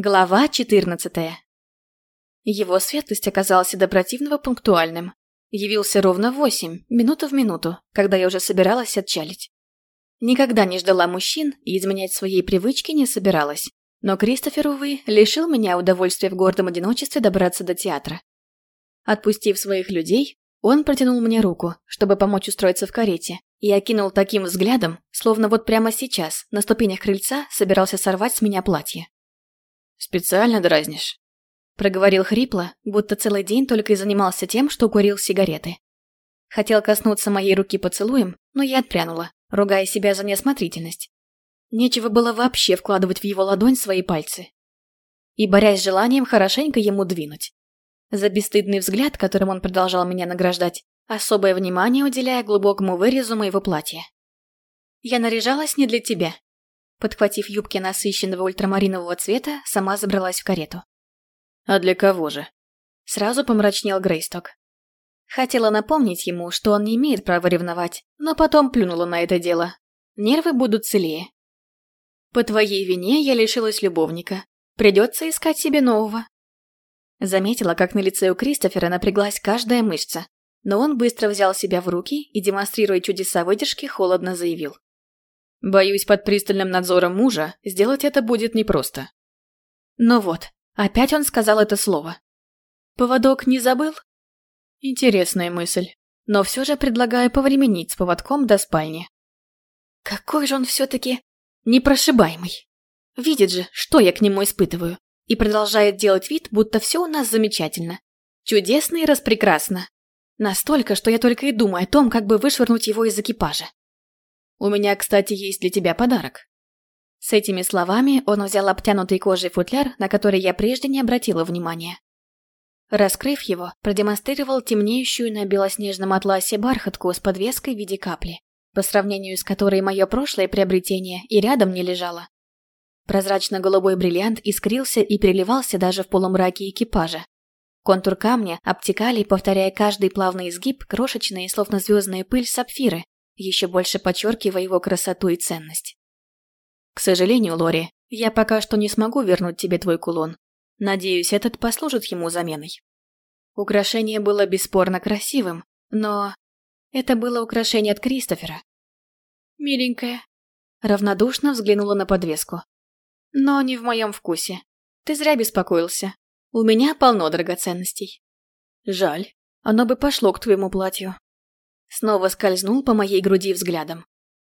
Глава 14. Его светлость оказался до противного пунктуальным. Явился ровно в восемь, минуту в минуту, когда я уже собиралась отчалить. Никогда не ждала мужчин и изменять своей привычки не собиралась. Но Кристофер, увы, лишил меня удовольствия в гордом одиночестве добраться до театра. Отпустив своих людей, он протянул мне руку, чтобы помочь устроиться в карете, и окинул таким взглядом, словно вот прямо сейчас, на ступенях крыльца, собирался сорвать с меня платье. «Специально дразнишь?» Проговорил хрипло, будто целый день только и занимался тем, что курил сигареты. Хотел коснуться моей руки поцелуем, но я отпрянула, ругая себя за неосмотрительность. Нечего было вообще вкладывать в его ладонь свои пальцы. И борясь с желанием хорошенько ему двинуть. За бесстыдный взгляд, которым он продолжал меня награждать, особое внимание уделяя глубокому вырезу моего платья. «Я наряжалась не для тебя», Подхватив юбки насыщенного ультрамаринового цвета, сама забралась в карету. «А для кого же?» Сразу помрачнел Грейсток. Хотела напомнить ему, что он не имеет права ревновать, но потом плюнула на это дело. Нервы будут целее. «По твоей вине я лишилась любовника. Придется искать себе нового». Заметила, как на лице у Кристофера напряглась каждая мышца, но он быстро взял себя в руки и, демонстрируя чудеса выдержки, холодно заявил. Боюсь, под пристальным надзором мужа сделать это будет непросто. Ну вот, опять он сказал это слово. Поводок не забыл? Интересная мысль, но все же предлагаю повременить с поводком до спальни. Какой же он все-таки непрошибаемый. Видит же, что я к нему испытываю, и продолжает делать вид, будто все у нас замечательно. Чудесно и распрекрасно. Настолько, что я только и думаю о том, как бы вышвырнуть его из экипажа. У меня, кстати, есть для тебя подарок». С этими словами он взял обтянутый кожей футляр, на который я прежде не обратила внимания. Раскрыв его, продемонстрировал темнеющую на белоснежном атласе бархатку с подвеской в виде капли, по сравнению с которой мое прошлое приобретение и рядом не лежало. Прозрачно-голубой бриллиант искрился и переливался даже в полумраке экипажа. Контур камня обтекали, повторяя каждый плавный изгиб, крошечные, словно звездная пыль, сапфиры, еще больше подчеркивая его красоту и ценность. К сожалению, Лори, я пока что не смогу вернуть тебе твой кулон. Надеюсь, этот послужит ему заменой. Украшение было бесспорно красивым, но... Это было украшение от Кристофера. Миленькая. Равнодушно взглянула на подвеску. Но не в моем вкусе. Ты зря беспокоился. У меня полно драгоценностей. Жаль, оно бы пошло к твоему платью. Снова скользнул по моей груди взглядом.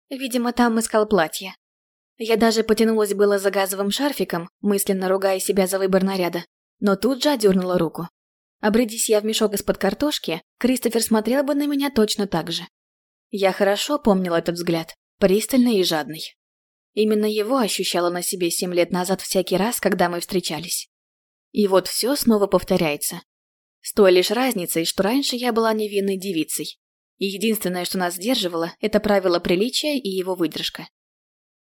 Видимо, там искал платье. Я даже потянулась было за газовым шарфиком, мысленно ругая себя за выбор наряда, но тут же одернула руку. Обрядись я в мешок из-под картошки, Кристофер смотрел бы на меня точно так же. Я хорошо помнила этот взгляд, пристальный и жадный. Именно его ощущала на себе семь лет назад всякий раз, когда мы встречались. И вот все снова повторяется. С той лишь разницей, что раньше я была невинной девицей, и единственное, что нас сдерживало, это правило приличия и его выдержка.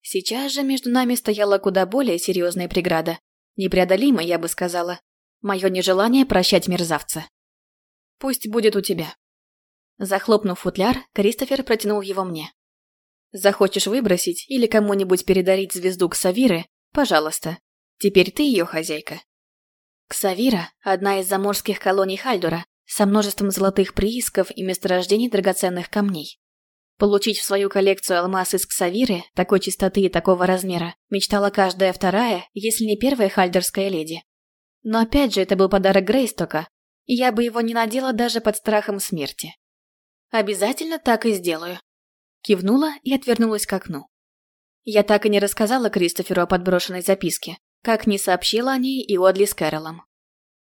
Сейчас же между нами стояла куда более серьезная преграда. Непреодолимая, я бы сказала. Мое нежелание прощать мерзавца. Пусть будет у тебя. Захлопнув футляр, Кристофер протянул его мне. Захочешь выбросить или кому-нибудь передарить звезду Ксавиры, пожалуйста. Теперь ты ее хозяйка. Ксавира – одна из заморских колоний Хальдура, со множеством золотых приисков и месторождений драгоценных камней. Получить в свою коллекцию алмаз из ксавиры такой чистоты и такого размера мечтала каждая вторая, если не первая хальдерская леди. Но опять же, это был подарок Грейстока, и я бы его не надела даже под страхом смерти. Обязательно так и сделаю. Кивнула и отвернулась к окну. Я так и не рассказала Кристоферу о подброшенной записке, как не сообщила о ней и Одли с Кэролом.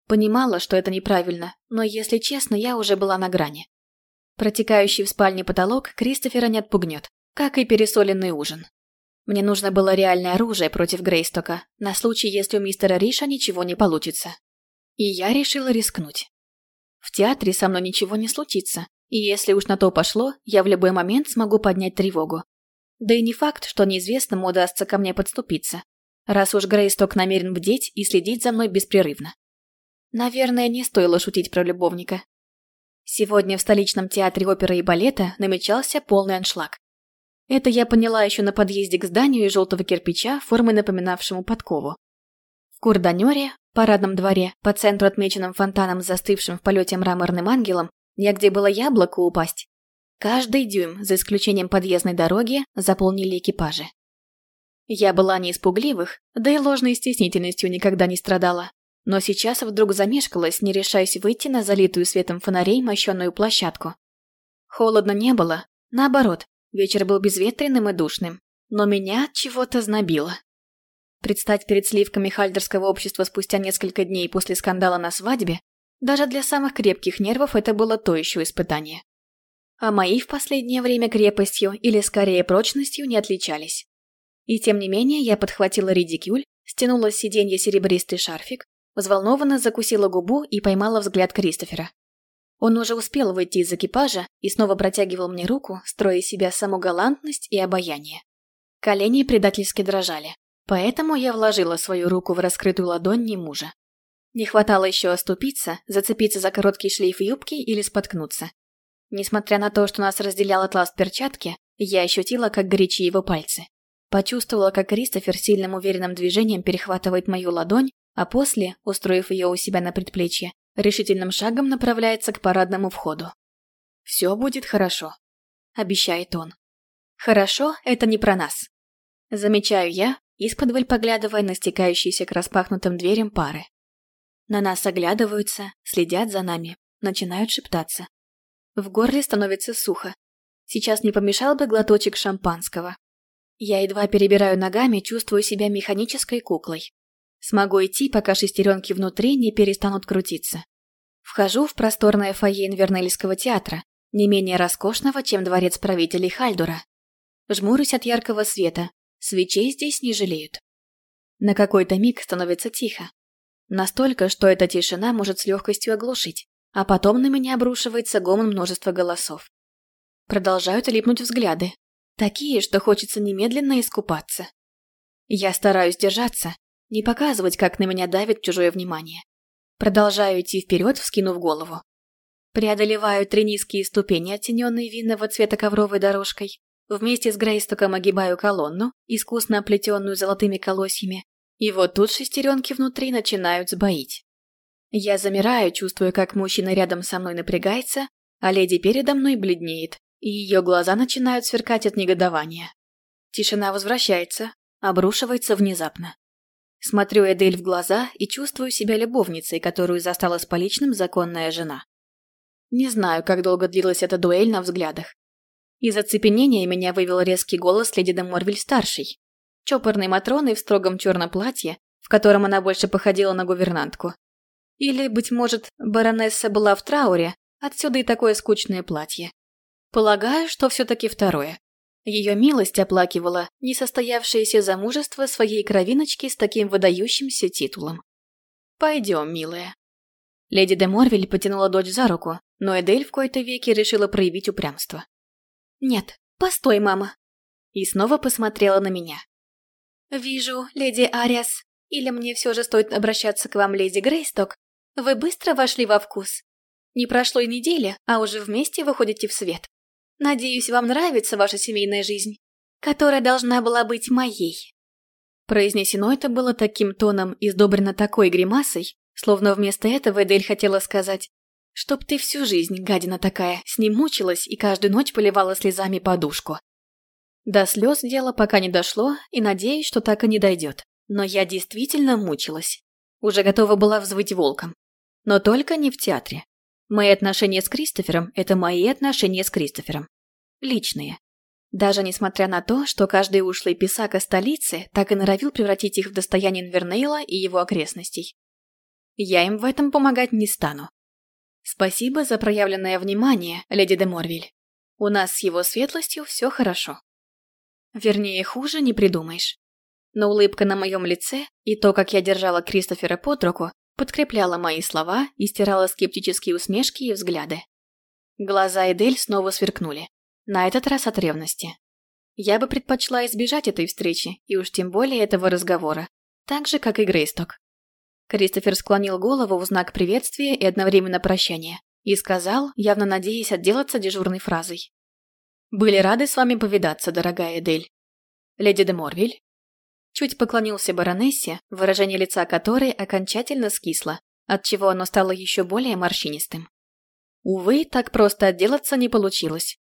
Понимала, что это неправильно, но, если честно, я уже была на грани. Протекающий в спальне потолок Кристофера не отпугнет, как и пересоленный ужин. Мне нужно было реальное оружие против Грейстока, на случай, если у мистера Риша ничего не получится. И я решила рискнуть. В театре со мной ничего не случится, и если уж на то пошло, я в любой момент смогу поднять тревогу. Да и не факт, что неизвестному удастся ко мне подступиться, раз уж Грейсток намерен бдеть и следить за мной беспрерывно. Наверное, не стоило шутить про любовника. Сегодня в столичном театре оперы и балета намечался полный аншлаг. Это я поняла еще на подъезде к зданию из желтого кирпича, формой напоминавшему подкову. В Курданёре, парадном дворе, по центру отмеченным фонтаном застывшим в полете мраморным ангелом, где было яблоко упасть. Каждый дюйм, за исключением подъездной дороги, заполнили экипажи. Я была не испугливых, да и ложной стеснительностью никогда не страдала. Но сейчас вдруг замешкалась, не решаясь выйти на залитую светом фонарей мощенную площадку. Холодно не было, наоборот, вечер был безветренным и душным. Но меня чего-то знобило. Предстать перед сливками хальдерского общества спустя несколько дней после скандала на свадьбе, даже для самых крепких нервов это было то еще испытание. А мои в последнее время крепостью или скорее прочностью не отличались. И тем не менее я подхватила редикюль, стянула с сиденья серебристый шарфик, взволнованно закусила губу и поймала взгляд Кристофера. Он уже успел выйти из экипажа и снова протягивал мне руку, строя из себя саму галантность и обаяние. Колени предательски дрожали. Поэтому я вложила свою руку в раскрытую ладонь не мужа. Не хватало еще оступиться, зацепиться за короткий шлейф юбки или споткнуться. Несмотря на то, что нас разделял атлас перчатки, я ощутила, как горячи его пальцы. Почувствовала, как Кристофер сильным уверенным движением перехватывает мою ладонь, а после, устроив ее у себя на предплечье, решительным шагом направляется к парадному входу. «Все будет хорошо», — обещает он. «Хорошо — это не про нас». Замечаю я, исподволь поглядывая на стекающиеся к распахнутым дверям пары. На нас оглядываются, следят за нами, начинают шептаться. В горле становится сухо. Сейчас не помешал бы глоточек шампанского. Я едва перебираю ногами, чувствую себя механической куклой. Смогу идти, пока шестеренки внутри не перестанут крутиться. Вхожу в просторное фойе Инвернельского театра, не менее роскошного, чем дворец правителей Хальдура. Жмурюсь от яркого света, Свечей здесь не жалеют. На какой-то миг становится тихо. Настолько, что эта тишина может с легкостью оглушить, а потом на меня обрушивается гомон множества голосов. Продолжают липнуть взгляды. Такие, что хочется немедленно искупаться. Я стараюсь держаться, не показывать, как на меня давит чужое внимание. Продолжаю идти вперед, вскинув голову. Преодолеваю три низкие ступени, оттененные винного цвета ковровой дорожкой, Вместе с Грейстоком огибаю колонну, искусно оплетенную золотыми колосьями, и вот тут шестеренки внутри начинают сбоить. Я замираю, чувствуя, как мужчина рядом со мной напрягается, а леди передо мной бледнеет, и ее глаза начинают сверкать от негодования. Тишина возвращается, обрушивается внезапно. Смотрю Эдель в глаза и чувствую себя любовницей, которую застала с поличным законная жена. Не знаю, как долго длилась эта дуэль на взглядах. Из оцепенения меня вывел резкий голос леди де Морвиль-старшей. Чопорной Матроной в строгом черном платье, в котором она больше походила на гувернантку. Или, быть может, баронесса была в трауре, отсюда и такое скучное платье. Полагаю, что все-таки второе. Ее милость оплакивала несостоявшееся замужество своей кровиночки с таким выдающимся титулом. «Пойдем, милая». Леди де Морвиль потянула дочь за руку, но Эдель в кои-то веки решила проявить упрямство. «Нет, постой, мама!» И снова посмотрела на меня. «Вижу, леди Ариас, или мне все же стоит обращаться к вам, леди Грейсток, вы быстро вошли во вкус. Не прошло и недели, а уже вместе выходите в свет. Надеюсь, вам нравится ваша семейная жизнь, которая должна была быть моей». Произнесено это было таким тоном и сдобрено такой гримасой, словно вместо этого Эдель хотела сказать Чтоб ты всю жизнь, гадина такая, с ним мучилась и каждую ночь поливала слезами подушку. До слез дело пока не дошло, и надеюсь, что так и не дойдет. Но я действительно мучилась. Уже готова была взвыть волком. Но только не в театре. Мои отношения с Кристофером – это мои отношения с Кристофером. Личные. Даже несмотря на то, что каждый ушлый писака столицы так и норовил превратить их в достояние Инвернейла и его окрестностей. Я им в этом помогать не стану. «Спасибо за проявленное внимание, леди де Морвиль. У нас с его светлостью все хорошо. Вернее, хуже не придумаешь. Но улыбка на моем лице и то, как я держала Кристофера под руку, подкрепляла мои слова и стирала скептические усмешки и взгляды. Глаза Эдель снова сверкнули. На этот раз от ревности. Я бы предпочла избежать этой встречи, и уж тем более этого разговора. Так же, как и Грейсток. Кристофер склонил голову в знак приветствия и одновременно прощания и сказал, явно надеясь отделаться дежурной фразой. «Были рады с вами повидаться, дорогая Эдель. Леди де Морвиль?» Чуть поклонился баронессе, выражение лица которой окончательно скисло, отчего оно стало еще более морщинистым. Увы, так просто отделаться не получилось.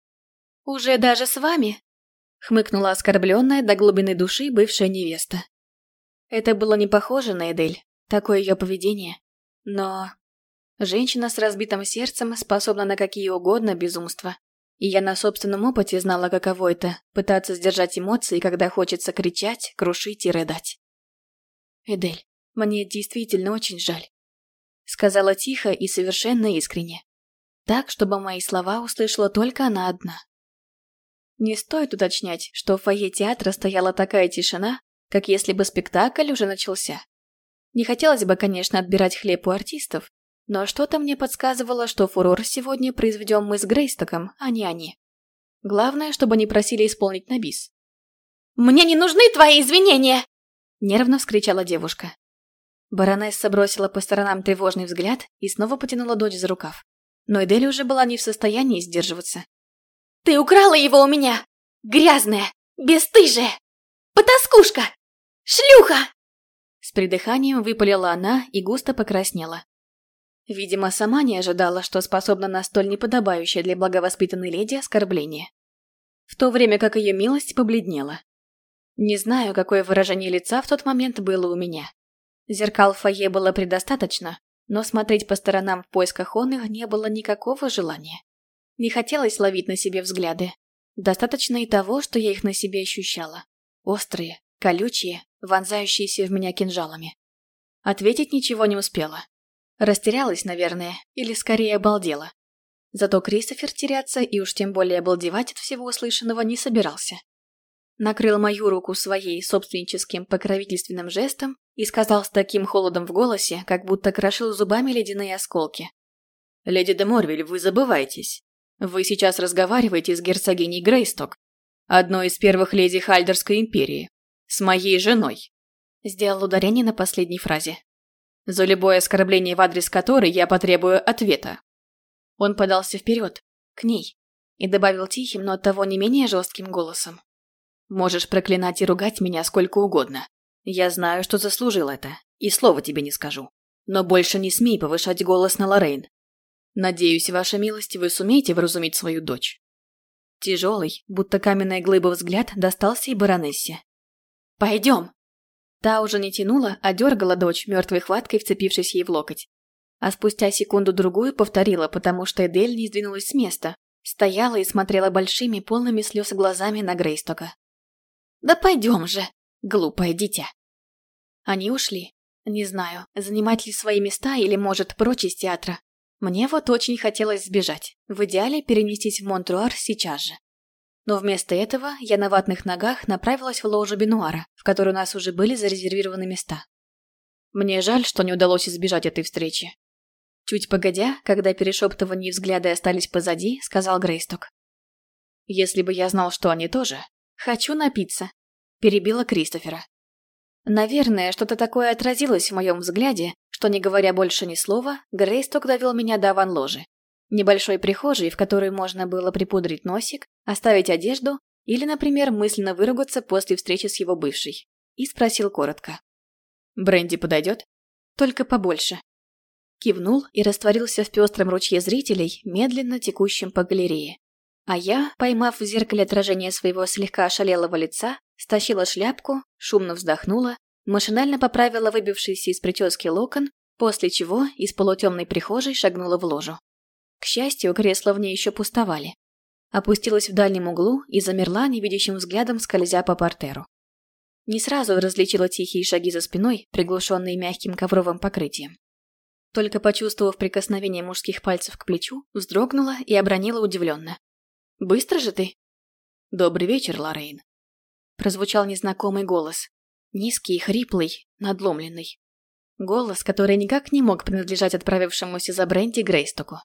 «Уже даже с вами?» — хмыкнула оскорбленная до глубины души бывшая невеста. Это было не похоже на Эдель, такое ее поведение. Но... Женщина с разбитым сердцем способна на какие угодно безумства. И я на собственном опыте знала, каково это – пытаться сдержать эмоции, когда хочется кричать, крушить и рыдать. «Эдель, мне действительно очень жаль», – сказала тихо и совершенно искренне. Так, чтобы мои слова услышала только она одна. Не стоит уточнять, что в фойе театра стояла такая тишина, как если бы спектакль уже начался. Не хотелось бы, конечно, отбирать хлеб у артистов, но что-то мне подсказывало, что фурор сегодня произведем мы с Грейстоком, а не они. Главное, чтобы не просили исполнить на бис. «Мне не нужны твои извинения!» Нервно вскричала девушка. Баронесса бросила по сторонам тревожный взгляд и снова потянула дочь за рукав. Но Эдель уже была не в состоянии сдерживаться. «Ты украла его у меня! Грязная! Бесстыжая! Потаскушка! Шлюха!» С придыханием выпалила она и густо покраснела. Видимо, сама не ожидала, что способна на столь неподобающее для благовоспитанной леди оскорбление. В то время как ее милость побледнела. Не знаю, какое выражение лица в тот момент было у меня. Зеркал в фойе было предостаточно, но смотреть по сторонам в поисках он их не было никакого желания. Не хотелось ловить на себе взгляды. Достаточно и того, что я их на себе ощущала. Острые, колючие, вонзающиеся в меня кинжалами. Ответить ничего не успела. Растерялась, наверное, или скорее обалдела. Зато Кристофер теряться и уж тем более обалдевать от всего услышанного не собирался. Накрыл мою руку своей собственническим покровительственным жестом и сказал с таким холодом в голосе, как будто крошил зубами ледяные осколки. «Леди де Морвиль, вы забываетесь. Вы сейчас разговариваете с герцогиней Грейсток, одной из первых леди Хальдерской империи, с моей женой». Сделал ударение на последней фразе за любое оскорбление в адрес которой я потребую ответа. Он подался вперед, к ней, и добавил тихим, но оттого не менее жестким голосом. «Можешь проклинать и ругать меня сколько угодно. Я знаю, что заслужил это, и слова тебе не скажу. Но больше не смей повышать голос на Лоррейн. Надеюсь, ваша милость, вы сумеете вразумить свою дочь». Тяжелый, будто каменная глыба взгляд достался и баронессе. «Пойдем!» Та уже не тянула, а дергала дочь, мертвой хваткой вцепившись ей в локоть. А спустя секунду-другую повторила, потому что Эдель не сдвинулась с места. Стояла и смотрела большими, полными слез глазами на Грейстока. «Да пойдем же, глупое дитя!» Они ушли. Не знаю, занимать ли свои места или, может, прочь из театра. Мне вот очень хотелось сбежать. В идеале перенестись в Монтруар сейчас же. Но вместо этого я на ватных ногах направилась в ложу Бенуара, в которой у нас уже были зарезервированы места. Мне жаль, что не удалось избежать этой встречи. Чуть погодя, когда перешептывания и взгляды остались позади, сказал Грейсток. «Если бы я знал, что они тоже...» «Хочу напиться», — перебила Кристофера. Наверное, что-то такое отразилось в моем взгляде, что, не говоря больше ни слова, Грейсток довел меня до ван-ложи небольшой прихожей, в которой можно было припудрить носик, оставить одежду или, например, мысленно выругаться после встречи с его бывшей. И спросил коротко. «Бренди подойдет?» «Только побольше». Кивнул и растворился в пестром ручье зрителей, медленно текущем по галерее. А я, поймав в зеркале отражение своего слегка ошалелого лица, стащила шляпку, шумно вздохнула, машинально поправила выбившийся из прически локон, после чего из полутемной прихожей шагнула в ложу. К счастью, кресла в ней еще пустовали. Опустилась в дальнем углу и замерла невидящим взглядом, скользя по портеру. Не сразу различила тихие шаги за спиной, приглушенные мягким ковровым покрытием. Только почувствовав прикосновение мужских пальцев к плечу, вздрогнула и обронила удивленно. «Быстро же ты?» «Добрый вечер, Лоррейн», — прозвучал незнакомый голос. Низкий, хриплый, надломленный. Голос, который никак не мог принадлежать отправившемуся за Бренди Грейстоку.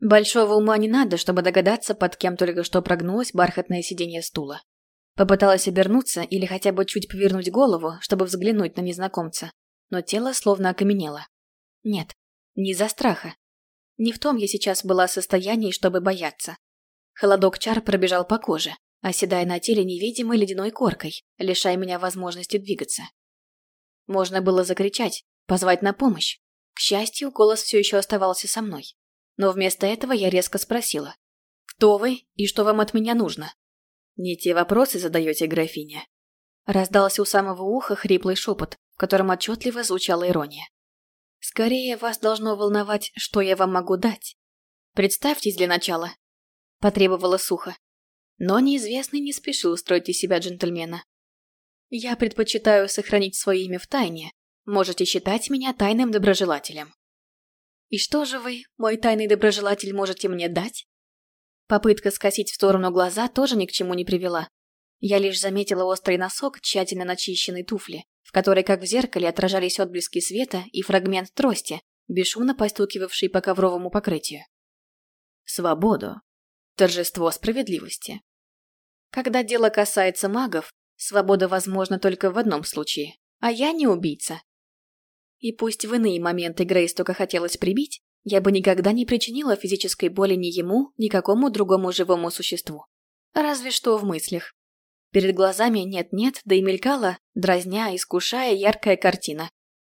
Большого ума не надо, чтобы догадаться, под кем только что прогнулось бархатное сиденье стула. Попыталась обернуться или хотя бы чуть повернуть голову, чтобы взглянуть на незнакомца, но тело словно окаменело. Нет, не из-за страха. Не в том я сейчас была в состоянии, чтобы бояться. Холодок чар пробежал по коже, оседая на теле невидимой ледяной коркой, лишая меня возможности двигаться. Можно было закричать, позвать на помощь. К счастью, голос все еще оставался со мной. Но вместо этого я резко спросила. «Кто вы и что вам от меня нужно?» «Не те вопросы задаете, графиня». Раздался у самого уха хриплый шепот, в котором отчетливо звучала ирония. «Скорее вас должно волновать, что я вам могу дать. Представьтесь для начала», — потребовала сухо. Но неизвестный не спешил устроить из себя джентльмена. «Я предпочитаю сохранить свое имя в тайне. Можете считать меня тайным доброжелателем». «И что же вы, мой тайный доброжелатель, можете мне дать?» Попытка скосить в сторону глаза тоже ни к чему не привела. Я лишь заметила острый носок тщательно начищенной туфли, в которой, как в зеркале, отражались отблески света и фрагмент трости, бесшумно постукивавший по ковровому покрытию. Свободу. Торжество справедливости. Когда дело касается магов, свобода возможна только в одном случае, а я не убийца. И пусть в иные моменты Грейс только хотелось прибить, я бы никогда не причинила физической боли ни ему, ни какому другому живому существу. Разве что в мыслях. Перед глазами нет-нет, да и мелькала, дразня, искушая яркая картина.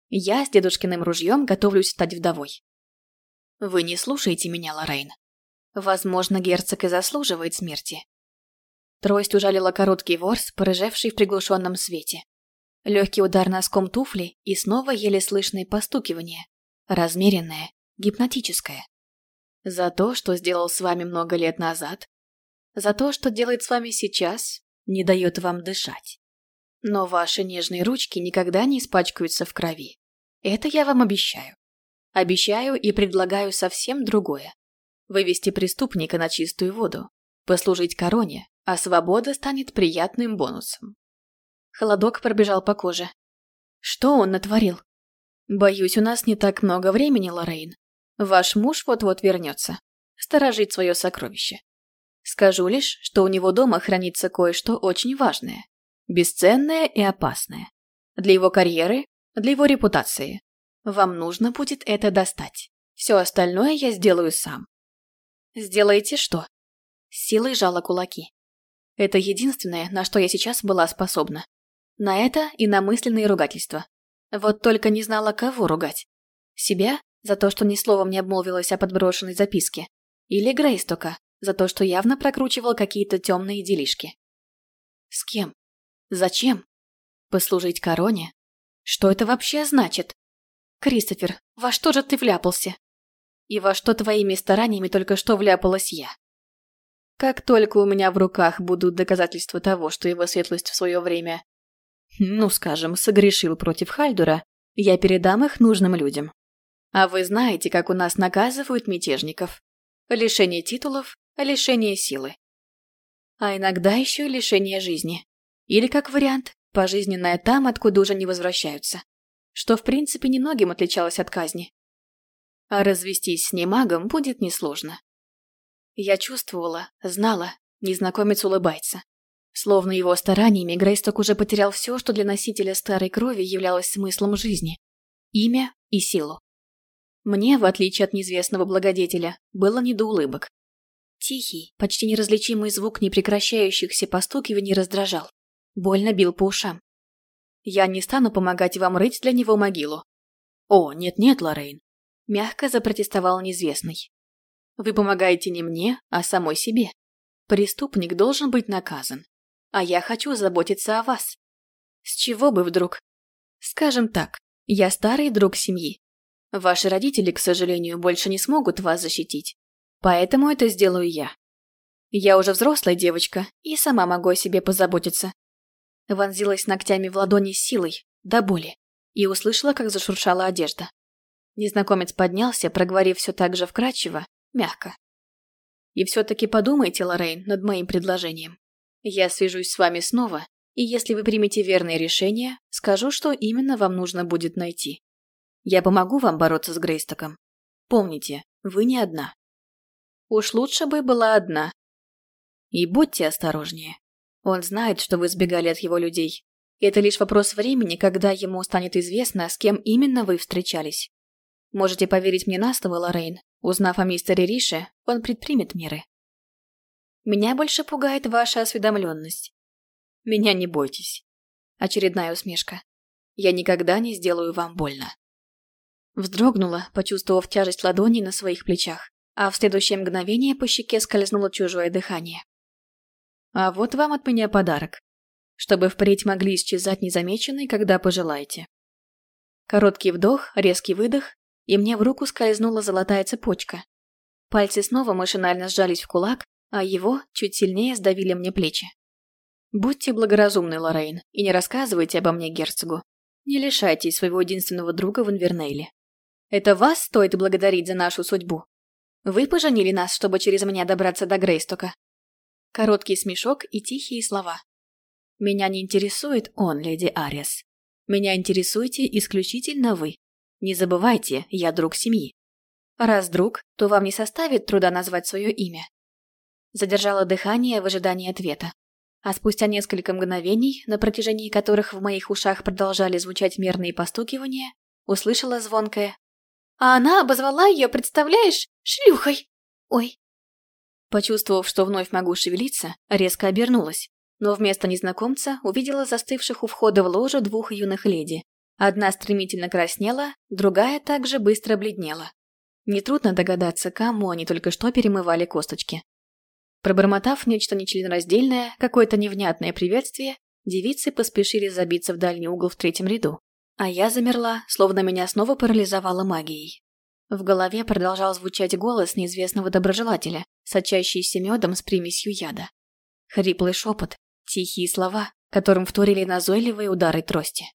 Я с дедушкиным ружьем готовлюсь стать вдовой. Вы не слушаете меня, Лоррейн. Возможно, герцог и заслуживает смерти. Трость ужалила короткий ворс, порыжевший в приглушенном свете. Легкий удар носком туфли и снова еле слышное постукивание. Размеренное, гипнотическое. За то, что сделал с вами много лет назад. За то, что делает с вами сейчас, не дает вам дышать. Но ваши нежные ручки никогда не испачкаются в крови. Это я вам обещаю. Обещаю и предлагаю совсем другое. Вывести преступника на чистую воду, послужить короне, а свобода станет приятным бонусом. Холодок пробежал по коже. Что он натворил? Боюсь, у нас не так много времени, Лоррейн. Ваш муж вот-вот вернется. Сторожить свое сокровище. Скажу лишь, что у него дома хранится кое-что очень важное. Бесценное и опасное. Для его карьеры, для его репутации. Вам нужно будет это достать. Все остальное я сделаю сам. Сделаете что? силой жала кулаки. Это единственное, на что я сейчас была способна. На это и на мысленные ругательства. Вот только не знала, кого ругать. Себя за то, что ни словом не обмолвилась о подброшенной записке. Или Грейстока за то, что явно прокручивал какие-то темные делишки. С кем? Зачем? Послужить короне? Что это вообще значит? Кристофер, во что же ты вляпался? И во что твоими стараниями только что вляпалась я? Как только у меня в руках будут доказательства того, что его светлость в свое время, ну, скажем, согрешил против Хальдура, я передам их нужным людям. А вы знаете, как у нас наказывают мятежников. Лишение титулов, лишение силы. А иногда еще лишение жизни. Или, как вариант, пожизненное там, откуда уже не возвращаются. Что, в принципе, немногим отличалось от казни. А развестись с немагом будет несложно. Я чувствовала, знала, незнакомец улыбается. Словно его стараниями Грейсток уже потерял все, что для носителя старой крови являлось смыслом жизни. Имя и силу. Мне, в отличие от неизвестного благодетеля, было не до улыбок. Тихий, почти неразличимый звук непрекращающихся постукиваний раздражал. Больно бил по ушам. Я не стану помогать вам рыть для него могилу. О, нет-нет, Лоррейн. Мягко запротестовал неизвестный. Вы помогаете не мне, а самой себе. Преступник должен быть наказан. А я хочу заботиться о вас. С чего бы вдруг? Скажем так, я старый друг семьи. Ваши родители, к сожалению, больше не смогут вас защитить. Поэтому это сделаю я. Я уже взрослая девочка и сама могу о себе позаботиться. Вонзилась ногтями в ладони с силой, до боли, и услышала, как зашуршала одежда. Незнакомец поднялся, проговорив все так же вкрадчиво, мягко. И все-таки подумайте, Лоррейн, над моим предложением. Я свяжусь с вами снова, и если вы примете верное решение, скажу, что именно вам нужно будет найти. Я помогу вам бороться с Грейстоком. Помните, вы не одна. Уж лучше бы была одна. И будьте осторожнее. Он знает, что вы сбегали от его людей. Это лишь вопрос времени, когда ему станет известно, с кем именно вы встречались. Можете поверить мне на слово, Лоррейн. Узнав о мистере Рише, он предпримет меры. Меня больше пугает ваша осведомленность. Меня не бойтесь. Очередная усмешка. Я никогда не сделаю вам больно. Вздрогнула, почувствовав тяжесть ладоней на своих плечах, а в следующее мгновение по щеке скользнуло чужое дыхание. А вот вам от меня подарок, чтобы впредь могли исчезать незамеченные, когда пожелаете. Короткий вдох, резкий выдох, и мне в руку скользнула золотая цепочка. Пальцы снова машинально сжались в кулак, а его чуть сильнее сдавили мне плечи. Будьте благоразумны, Лоррейн, и не рассказывайте обо мне герцогу. Не лишайтесь своего единственного друга в Инвернейле. Это вас стоит благодарить за нашу судьбу. Вы поженили нас, чтобы через меня добраться до Грейстока. Короткий смешок и тихие слова. Меня не интересует он, леди Ариас. Меня интересуете исключительно вы. Не забывайте, я друг семьи. Раз друг, то вам не составит труда назвать свое имя. Задержала дыхание в ожидании ответа. А спустя несколько мгновений, на протяжении которых в моих ушах продолжали звучать мерные постукивания, услышала звонкое «А она обозвала ее, представляешь, шлюхой! Ой!» Почувствовав, что вновь могу шевелиться, резко обернулась но вместо незнакомца увидела застывших у входа в ложу двух юных леди. Одна стремительно краснела, другая также быстро бледнела. Нетрудно догадаться, кому они только что перемывали косточки. Пробормотав нечто нечленораздельное, какое-то невнятное приветствие, девицы поспешили забиться в дальний угол в третьем ряду. А я замерла, словно меня снова парализовала магией. В голове продолжал звучать голос неизвестного доброжелателя, сочащийся медом с примесью яда. Хриплый шепот, Тихие слова, которым вторили назойливые удары трости.